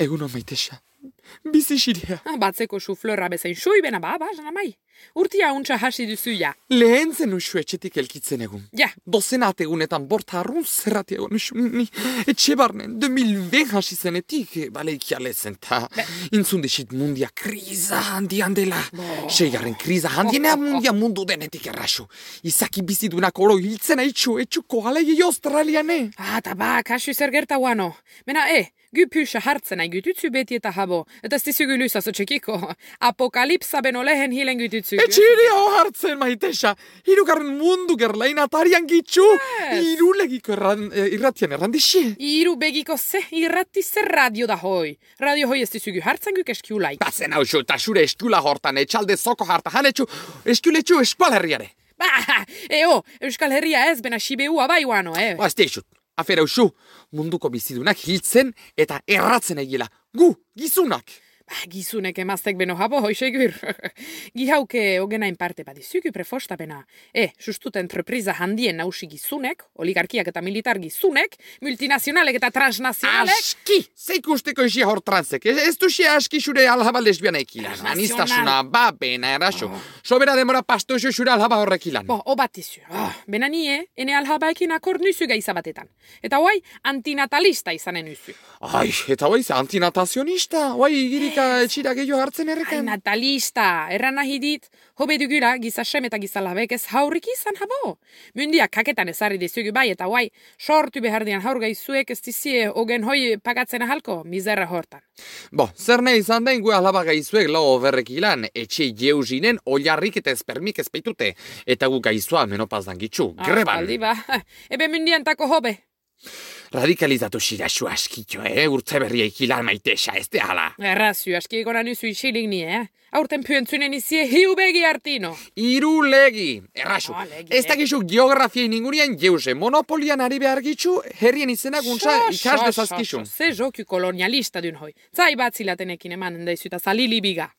Egun hon maitesa. Bizi xirea. Ah, Batzeko suflorra bezain sui bena ba, ba, jana. Urtia untsa hasi duzu ja. Lehen zen usu etxetik elkitzen egun. Ja, Dozenat egunetan borta arrun zerrati egon usu. Ni etxe barnen 2020 hasi zenetik, eh, baleiki alezen ta. Intzun desit mundia kriza handian dela. Seigarren kriza handienea mundia mundu denetik errasu. Izaki bizidunak oro hiltzen haitxu, etxuko galei Australiane. ah, ta ba, kasu zer gerta guano. Mena, e, gu pysa hartzen nahi gututzu beti eta habo. Eta ez dizugu luzazo txekiko. Apokalipsa beno lehen hilen gututzu. Etxiri hau hartzen maitesa. Hirugarren mundu gerlain atarian gitxu. Yes. Irulegiko erran, eh, irratian errandixi. Iru begiko ze irrati ze radio da hoi. Radio hoi ez dizugu hartzen guk eskiulai. Bazen hau eta xure eskula hortan etxalde zoko harta hanetxu, eskuletxu eskual herriare. Ba, eo, Euskal Herria ez bena sibeua bai guano, eh. Ba, ez deixut. Afera usu, munduko bizidunak hiltzen eta erratzen egila. Gu, gizunak. Gizunek emaztek beno habo, hoi segur. Gihauke ogenain parte badizugu prefosta bena. E, sustut entrepriza handien nausi gizunek, oligarkiak eta militar gizunek, multinazionalek eta transnazionalek. Aski! Zeik usteko isi hor transek. Ez, ez duxi aski xure alhaba. Transnazional. Anistasuna, ba, bena, eraso. Sobera demora pasto xo xure alhaba horrekilan. Bo, obatizu. Oh, bena nie, ene alhabaekin akord nuzu gaiza batetan. Eta hoai, antinatalista izanen nuzu. Ai, eta hoiz, antinatazionista. Hoai, girika etxira gehiago hartzen Ai, errekan. natalista, erran nahi dit, hobe dugura gizasem eta gizalabek ez haurrik izan habo. Mundiak kaketan ezarri dizugu bai, eta guai, sortu behar dian haur gaizuek ez dizie ogen hoi pagatzen ahalko, mizerra hortan. Bo, zer nahi izan den gu alaba gaizuek lau berrekilan, etxe jeuzinen oiarrik eta ezpermik ezpeitute, eta gu gaizua menopazdan gitxu, greban. Aldi ba, ebe mundian tako hobe. Radikalizatu xiraxu askitxo, eh? Urtze berria ikilan maitesa, ez de hala. Errazu, aski egona nuzu isilik ni, eh? Aurten puentzunen izie hiu begi hartino. Iru legi, erraxu. Ah, legi, ez dakizu geografia iningurian jeuse, monopolian ari behar gitxu, herrien izenak untza ikas dezazkizun. Ze joku kolonialista dun hoi. Zai bat zilatenekin emanen daizu eta zalili biga.